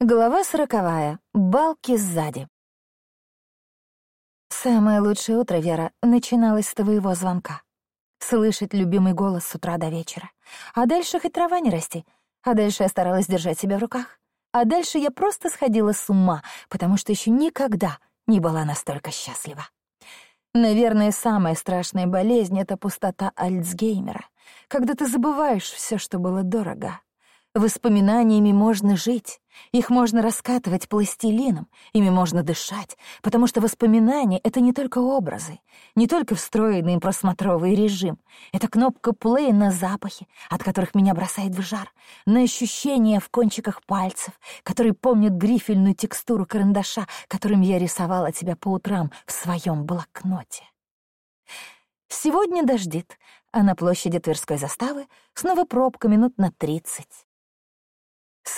Глава сороковая. Балки сзади. Самое лучшее утро, Вера, начиналось с твоего звонка. Слышать любимый голос с утра до вечера. А дальше хоть трава не расти. А дальше я старалась держать себя в руках. А дальше я просто сходила с ума, потому что еще никогда не была настолько счастлива. Наверное, самая страшная болезнь — это пустота Альцгеймера, когда ты забываешь все, что было дорого. Воспоминаниями можно жить, их можно раскатывать пластилином, ими можно дышать, потому что воспоминания — это не только образы, не только встроенный просмотровый режим. Это кнопка плей на запахи, от которых меня бросает в жар, на ощущения в кончиках пальцев, которые помнят грифельную текстуру карандаша, которым я рисовала тебя по утрам в своем блокноте. Сегодня дождит, а на площади Тверской заставы снова пробка минут на тридцать.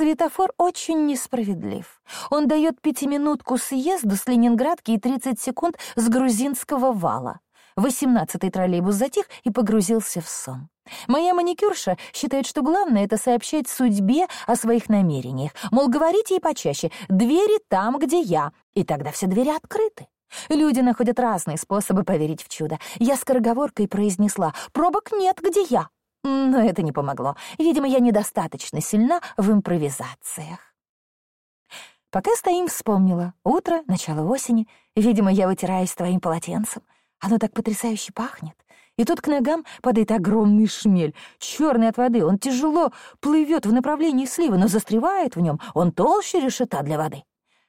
Светофор очень несправедлив. Он дает пятиминутку съезду с Ленинградки и 30 секунд с грузинского вала. Восемнадцатый троллейбус затих и погрузился в сон. Моя маникюрша считает, что главное — это сообщать судьбе о своих намерениях. Мол, говорите ей почаще «двери там, где я», и тогда все двери открыты. Люди находят разные способы поверить в чудо. Я скороговоркой произнесла «пробок нет, где я», но это не помогло. Видимо, я недостаточно сильна в импровизациях. Пока стоим, вспомнила. Утро, начало осени. Видимо, я вытираюсь твоим полотенцем. Оно так потрясающе пахнет. И тут к ногам падает огромный шмель, черный от воды. Он тяжело плывет в направлении сливы, но застревает в нем. Он толще решета для воды.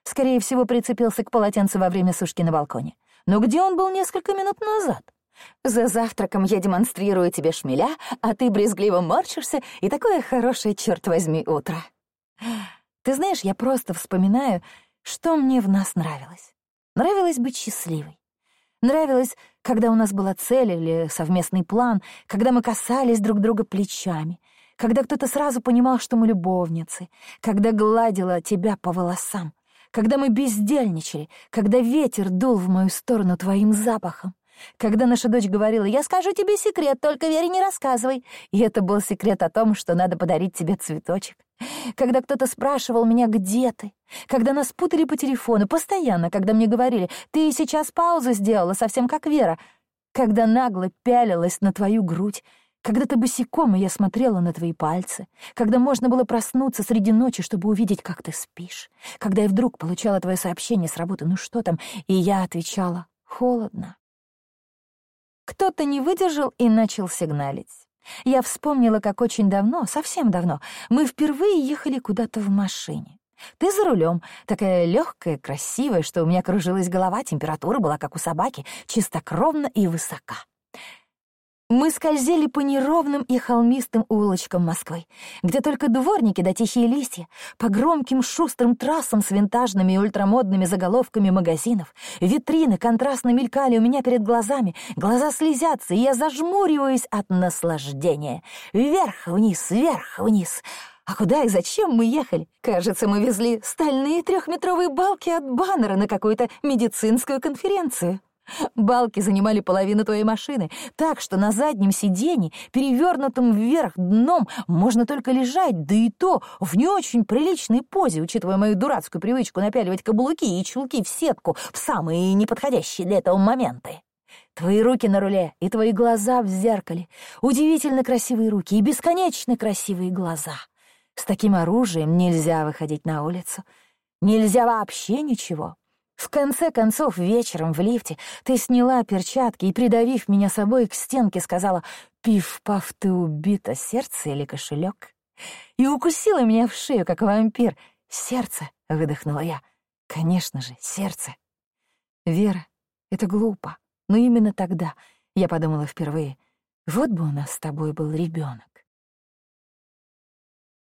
Скорее всего, прицепился к полотенцу во время сушки на балконе. Но где он был несколько минут назад? За завтраком я демонстрирую тебе шмеля, а ты брезгливо морщишься, и такое хорошее, черт возьми, утро. Ты знаешь, я просто вспоминаю, что мне в нас нравилось. Нравилось быть счастливой. Нравилось, когда у нас была цель или совместный план, когда мы касались друг друга плечами, когда кто-то сразу понимал, что мы любовницы, когда гладила тебя по волосам, когда мы бездельничали, когда ветер дул в мою сторону твоим запахом, когда наша дочь говорила, «Я скажу тебе секрет, только Вере не рассказывай». И это был секрет о том, что надо подарить тебе цветочек. Когда кто-то спрашивал меня, где ты. Когда нас путали по телефону, постоянно, когда мне говорили, «Ты сейчас паузу сделала, совсем как Вера». Когда нагло пялилась на твою грудь, когда ты босиком, и я смотрела на твои пальцы, когда можно было проснуться среди ночи, чтобы увидеть, как ты спишь, когда я вдруг получала твое сообщение с работы «Ну что там?» и я отвечала «Холодно». Кто-то не выдержал и начал сигналить. Я вспомнила, как очень давно, совсем давно, мы впервые ехали куда-то в машине. Ты за рулем, такая легкая, красивая, что у меня кружилась голова, температура была как у собаки, чистокровна и высока. Мы скользили по неровным и холмистым улочкам Москвы, где только дворники да тихие листья, по громким шустрым трассам с винтажными и ультрамодными заголовками магазинов. Витрины контрастно мелькали у меня перед глазами, глаза слезятся, и я зажмуриваюсь от наслаждения. Вверх-вниз, вверх-вниз. А куда и зачем мы ехали? Кажется, мы везли стальные трехметровые балки от баннера на какую-то медицинскую конференцию. Балки занимали половину твоей машины, так что на заднем сиденье, перевернутом вверх дном, можно только лежать, да и то в не очень приличной позе, учитывая мою дурацкую привычку напяливать каблуки и чулки в сетку в самые неподходящие для этого моменты. Твои руки на руле и твои глаза в зеркале. Удивительно красивые руки и бесконечно красивые глаза. С таким оружием нельзя выходить на улицу. Нельзя вообще ничего. Конце концов, вечером в лифте ты сняла перчатки и, придавив меня собой к стенке, сказала «Пиф-паф, ты убита, сердце или кошелек?» И укусила меня в шею, как вампир. «Сердце», — выдохнула я. «Конечно же, сердце». Вера, это глупо, но именно тогда я подумала впервые, вот бы у нас с тобой был ребенок.